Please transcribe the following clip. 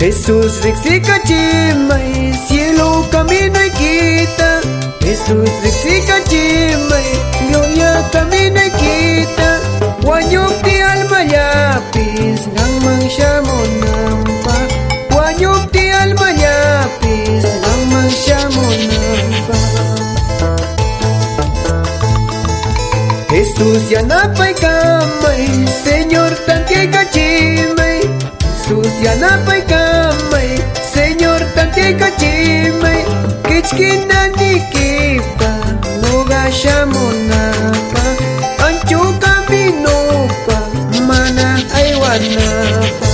Jesús rexica chimay, cielo camina y quita. Jesús rexica chimay, gloria camina y quita. Wanyukti alma yapis, nang mang nampa. Wanyukti alma yapis, mang. Jesús ya napay kamay, Señor Yanapay kamay Señor tantiko chimay Kichkinanikippa Muga shamunapa Anchuka pinupa Mana aywanapa